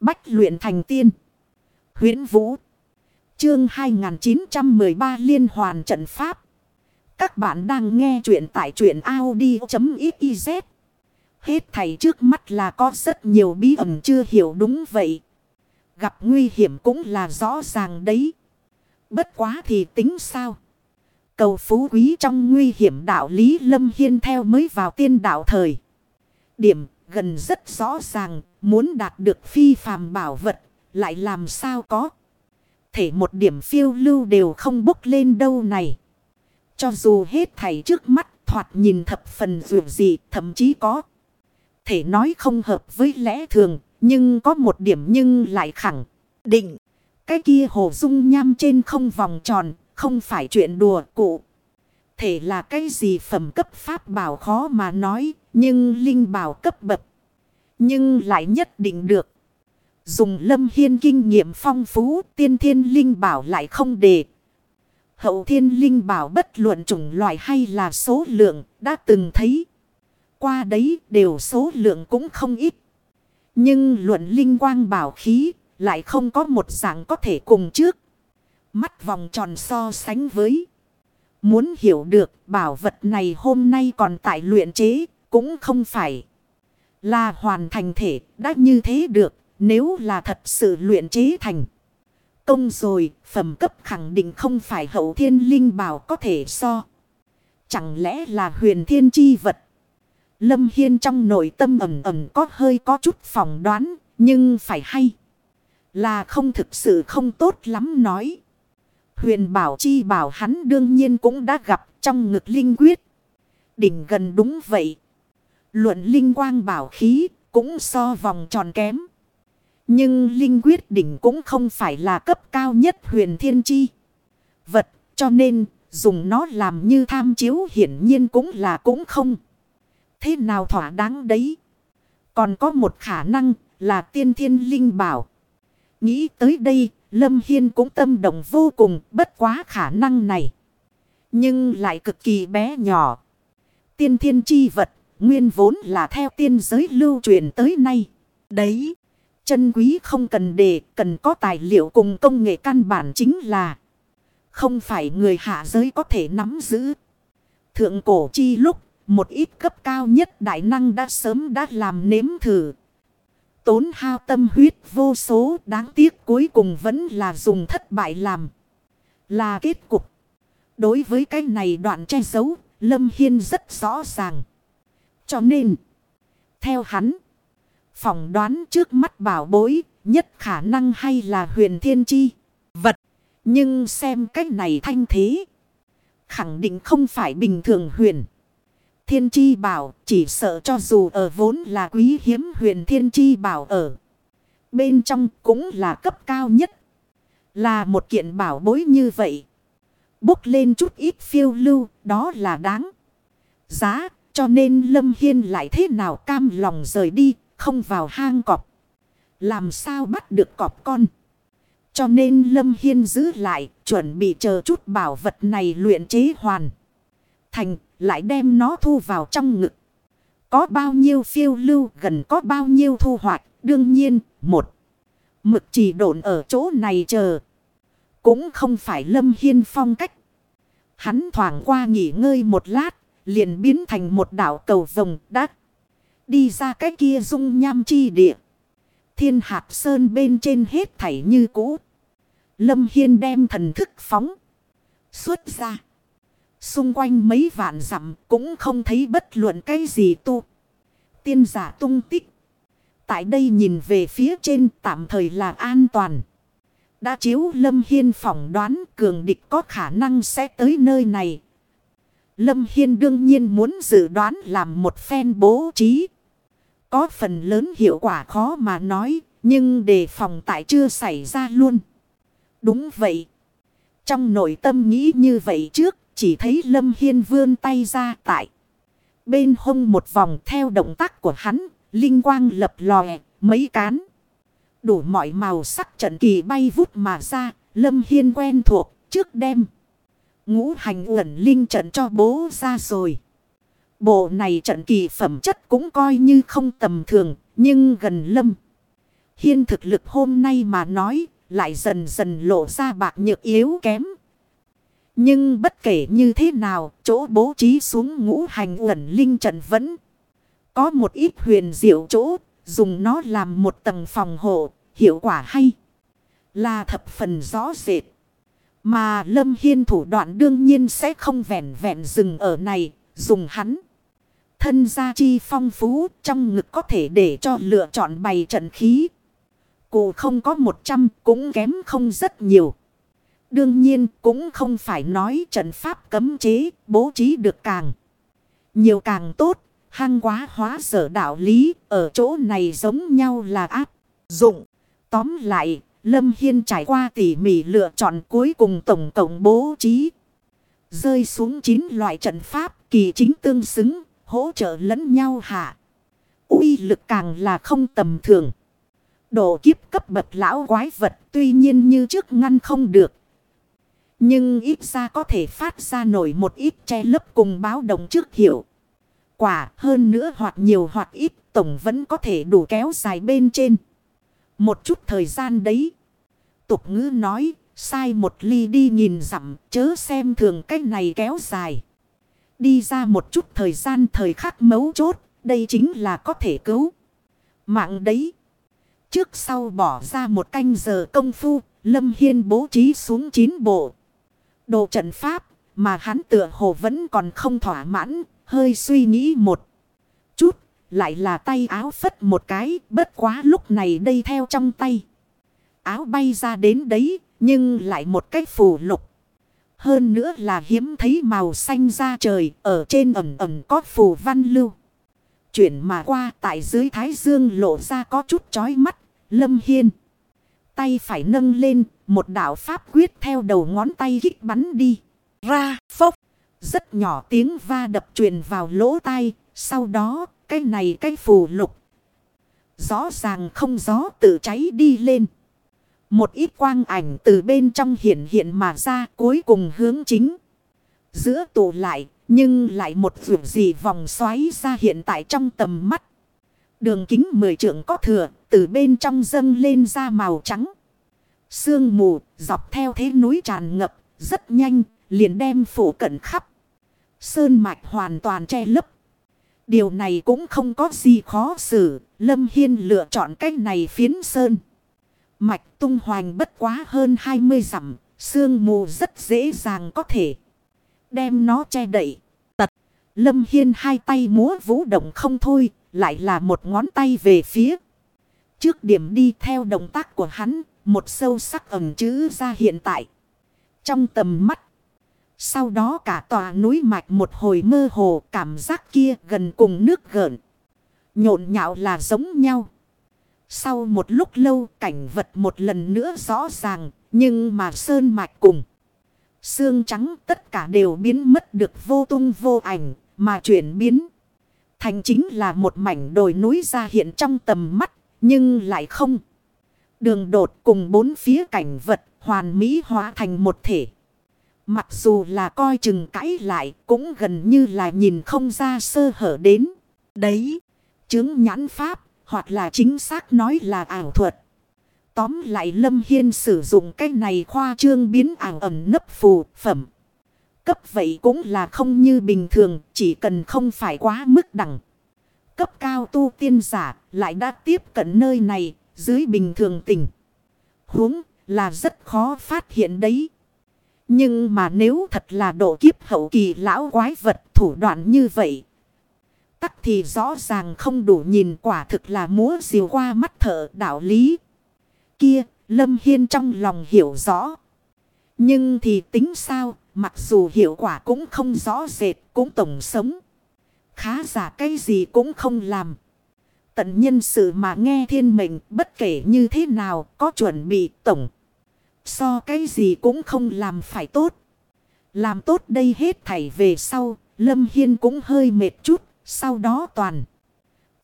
Bách luyện thành tiên. huyễn Vũ. Chương 2913 Liên hoàn trận pháp. Các bạn đang nghe truyện tại truyện Audi.xyz. Hết thầy trước mắt là có rất nhiều bí ẩn chưa hiểu đúng vậy. Gặp nguy hiểm cũng là rõ ràng đấy. Bất quá thì tính sao? Cầu phú quý trong nguy hiểm đạo lý lâm hiên theo mới vào tiên đạo thời. Điểm gần rất rõ ràng muốn đạt được phi phàm bảo vật, lại làm sao có. Thể một điểm phiêu lưu đều không bốc lên đâu này. Cho dù hết thảy trước mắt thoạt nhìn thập phần dù gì, thậm chí có. Thể nói không hợp với lẽ thường, nhưng có một điểm nhưng lại khẳng định. Cái kia hồ dung nham trên không vòng tròn, không phải chuyện đùa cụ. Thể là cái gì phẩm cấp pháp bảo khó mà nói, nhưng linh bảo cấp bậc. Nhưng lại nhất định được. Dùng lâm hiên kinh nghiệm phong phú, tiên thiên linh bảo lại không để. Hậu thiên linh bảo bất luận chủng loại hay là số lượng đã từng thấy. Qua đấy đều số lượng cũng không ít. Nhưng luận linh quang bảo khí lại không có một dạng có thể cùng trước. Mắt vòng tròn so sánh với. Muốn hiểu được bảo vật này hôm nay còn tại luyện chế cũng không phải là hoàn thành thể, đã như thế được, nếu là thật sự luyện chế thành. Công rồi, phẩm cấp khẳng định không phải hậu thiên linh bảo có thể so. Chẳng lẽ là huyền thiên chi vật. Lâm Hiên trong nội tâm ẩm ẩm có hơi có chút phỏng đoán, nhưng phải hay. Là không thực sự không tốt lắm nói. Huyền bảo chi bảo hắn đương nhiên cũng đã gặp trong ngực linh quyết. Đỉnh gần đúng vậy. Luận linh quang bảo khí cũng so vòng tròn kém. Nhưng linh quyết đỉnh cũng không phải là cấp cao nhất huyền thiên chi. Vật, cho nên dùng nó làm như tham chiếu hiển nhiên cũng là cũng không. Thế nào thỏa đáng đấy. Còn có một khả năng là tiên thiên linh bảo. Nghĩ tới đây, Lâm Hiên cũng tâm động vô cùng, bất quá khả năng này. Nhưng lại cực kỳ bé nhỏ. Tiên thiên chi vật nguyên vốn là theo tiên giới lưu truyền tới nay. Đấy, chân quý không cần để, cần có tài liệu cùng công nghệ căn bản chính là không phải người hạ giới có thể nắm giữ. Thượng cổ chi lúc, một ít cấp cao nhất đại năng đã sớm đã làm nếm thử. Tốn hao tâm huyết vô số đáng tiếc cuối cùng vẫn là dùng thất bại làm. Là kết cục. Đối với cái này đoạn che giấu, Lâm Hiên rất rõ ràng. Cho nên, theo hắn, phỏng đoán trước mắt bảo bối, nhất khả năng hay là huyền thiên chi, vật. Nhưng xem cách này thanh thế, khẳng định không phải bình thường huyền. Thiên chi bảo chỉ sợ cho dù ở vốn là quý hiếm huyền thiên chi bảo ở. Bên trong cũng là cấp cao nhất. Là một kiện bảo bối như vậy. Bốc lên chút ít phiêu lưu đó là đáng. Giá cho nên Lâm Hiên lại thế nào cam lòng rời đi, không vào hang cọp. Làm sao bắt được cọp con. Cho nên Lâm Hiên giữ lại, chuẩn bị chờ chút bảo vật này luyện chế hoàn. Thành, lại đem nó thu vào trong ngực. Có bao nhiêu phiêu lưu gần có bao nhiêu thu hoạch, đương nhiên, một. Mực chỉ độn ở chỗ này chờ. Cũng không phải Lâm Hiên phong cách. Hắn thoảng qua nghỉ ngơi một lát, liền biến thành một đảo cầu vồng đắt. Đi ra cái kia dung nham chi địa. Thiên hạt sơn bên trên hết thảy như cũ. Lâm Hiên đem thần thức phóng. Xuất ra. Xung quanh mấy vạn dặm cũng không thấy bất luận cái gì tu. Tiên giả tung tích. Tại đây nhìn về phía trên tạm thời là an toàn. Đã chiếu Lâm Hiên phỏng đoán cường địch có khả năng sẽ tới nơi này. Lâm Hiên đương nhiên muốn dự đoán làm một phen bố trí. Có phần lớn hiệu quả khó mà nói, nhưng đề phòng tại chưa xảy ra luôn. Đúng vậy. Trong nội tâm nghĩ như vậy trước, chỉ thấy Lâm Hiên vươn tay ra tại. Bên hông một vòng theo động tác của hắn, linh quang lập lòe, mấy cán. Đủ mọi màu sắc trận kỳ bay vút mà ra, Lâm Hiên quen thuộc, trước đêm. Ngũ hành uẩn linh trận cho bố ra rồi. Bộ này trận kỳ phẩm chất cũng coi như không tầm thường, nhưng gần lâm. Hiên thực lực hôm nay mà nói lại dần dần lộ ra bạc nhược yếu kém. Nhưng bất kể như thế nào, chỗ bố trí xuống ngũ hành uẩn linh trận vẫn có một ít huyền diệu chỗ, dùng nó làm một tầng phòng hộ, hiệu quả hay là thập phần rõ rệt. Mà Lâm Hiên thủ đoạn đương nhiên sẽ không vẹn vẹn dừng ở này, dùng hắn. Thân gia chi phong phú trong ngực có thể để cho lựa chọn bày trận khí. Cụ không có 100 cũng kém không rất nhiều. Đương nhiên cũng không phải nói trận pháp cấm chế bố trí được càng. Nhiều càng tốt, hăng quá hóa sở đạo lý ở chỗ này giống nhau là áp dụng. Tóm lại, Lâm Hiên trải qua tỉ mỉ lựa chọn cuối cùng tổng cộng bố trí. Rơi xuống 9 loại trận pháp kỳ chính tương xứng, hỗ trợ lẫn nhau hạ. uy lực càng là không tầm thường. Độ kiếp cấp bậc lão quái vật tuy nhiên như trước ngăn không được. Nhưng ít ra có thể phát ra nổi một ít che lấp cùng báo động trước hiệu. Quả hơn nữa hoặc nhiều hoặc ít tổng vẫn có thể đủ kéo dài bên trên. Một chút thời gian đấy. Tục ngữ nói sai một ly đi nhìn dặm chớ xem thường cách này kéo dài. Đi ra một chút thời gian thời khắc mấu chốt đây chính là có thể cứu. Mạng đấy. Trước sau bỏ ra một canh giờ công phu, Lâm Hiên bố trí xuống chín bộ. Đồ trận pháp, mà hắn tựa hồ vẫn còn không thỏa mãn, hơi suy nghĩ một lại là tay áo phất một cái, bất quá lúc này đây theo trong tay. Áo bay ra đến đấy, nhưng lại một cách phù lục. Hơn nữa là hiếm thấy màu xanh ra trời, ở trên ẩm ẩm có phù văn lưu. Chuyển mà qua tại dưới thái dương lộ ra có chút chói mắt, lâm hiên. Tay phải nâng lên, một đạo pháp quyết theo đầu ngón tay kích bắn đi. Ra, phốc. Rất nhỏ tiếng va đập truyền vào lỗ tai, sau đó cái này cái phù lục. Rõ ràng không gió tự cháy đi lên. Một ít quang ảnh từ bên trong hiện hiện mà ra cuối cùng hướng chính. Giữa tụ lại, nhưng lại một vụ gì vòng xoáy ra hiện tại trong tầm mắt. Đường kính mười trượng có thừa, từ bên trong dâng lên ra màu trắng. Sương mù dọc theo thế núi tràn ngập, rất nhanh, liền đem phủ cận khắp. Sơn mạch hoàn toàn che lấp. Điều này cũng không có gì khó xử. Lâm Hiên lựa chọn cách này phiến sơn. Mạch tung hoành bất quá hơn 20 dặm. Sương mù rất dễ dàng có thể. Đem nó che đậy. Tật. Lâm Hiên hai tay múa vũ động không thôi. Lại là một ngón tay về phía. Trước điểm đi theo động tác của hắn. Một sâu sắc ẩm chữ ra hiện tại. Trong tầm mắt. Sau đó cả tòa núi mạch một hồi mơ hồ, cảm giác kia gần cùng nước gợn. Nhộn nhạo là giống nhau. Sau một lúc lâu, cảnh vật một lần nữa rõ ràng. Nhưng mà sơn mạch cùng. Xương trắng tất cả đều biến mất được vô tung vô ảnh. Mà chuyển biến. Thành chính là một mảnh đồi núi ra hiện trong tầm mắt. Nhưng lại không. Đường đột cùng bốn phía cảnh vật hoàn mỹ hóa thành một thể. Mặc dù là coi chừng cãi lại cũng gần như là nhìn không ra sơ hở đến. Đấy, chứng nhãn pháp hoặc là chính xác nói là ảo thuật. Tóm lại Lâm Hiên sử dụng cái này khoa trương biến ảo ẩm nấp phù phẩm. Cấp vậy cũng là không như bình thường, chỉ cần không phải quá mức đẳng. Cấp cao tu tiên giả lại đã tiếp cận nơi này, dưới bình thường tình. huống là rất khó phát hiện đấy. Nhưng mà nếu thật là độ kiếp hậu kỳ lão quái vật thủ đoạn như vậy. Tắc thì rõ ràng không đủ nhìn quả thực là múa diều qua mắt thợ đạo lý. Kia, Lâm Hiên trong lòng hiểu rõ. Nhưng thì tính sao, mặc dù hiệu quả cũng không rõ rệt, cũng tổng sống. Khá giả cái gì cũng không làm. Tận nhân sự mà nghe thiên mệnh bất kể như thế nào có chuẩn bị tổng. So cái gì cũng không làm phải tốt. Làm tốt đây hết thảy về sau, Lâm Hiên cũng hơi mệt chút, sau đó toàn.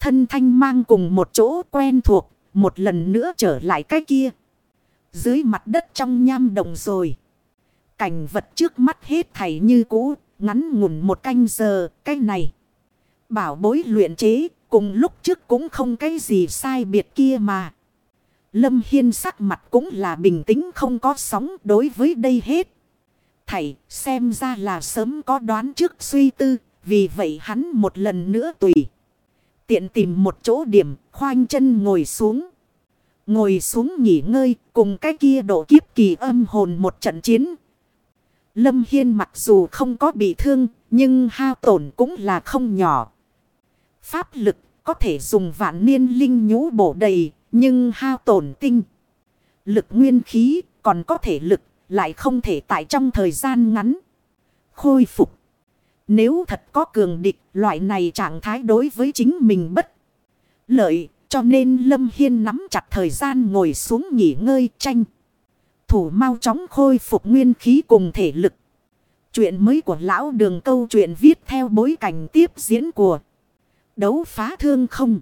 Thân thanh mang cùng một chỗ quen thuộc, một lần nữa trở lại cái kia. Dưới mặt đất trong nham đồng rồi. Cảnh vật trước mắt hết thảy như cũ, ngắn ngủn một canh giờ, cái này. Bảo bối luyện chế, cùng lúc trước cũng không cái gì sai biệt kia mà. Lâm Hiên sắc mặt cũng là bình tĩnh không có sóng đối với đây hết. Thầy, xem ra là sớm có đoán trước suy tư. Vì vậy hắn một lần nữa tùy. Tiện tìm một chỗ điểm, khoanh chân ngồi xuống. Ngồi xuống nghỉ ngơi, cùng cái kia độ kiếp kỳ âm hồn một trận chiến. Lâm Hiên mặc dù không có bị thương, nhưng hao tổn cũng là không nhỏ. Pháp lực có thể dùng vạn niên linh nhũ bổ đầy nhưng hao tổn tinh. Lực nguyên khí còn có thể lực, lại không thể tại trong thời gian ngắn. Khôi phục. Nếu thật có cường địch, loại này trạng thái đối với chính mình bất lợi, cho nên Lâm Hiên nắm chặt thời gian ngồi xuống nghỉ ngơi tranh. Thủ mau chóng khôi phục nguyên khí cùng thể lực. Chuyện mới của lão đường câu chuyện viết theo bối cảnh tiếp diễn của đấu phá thương không.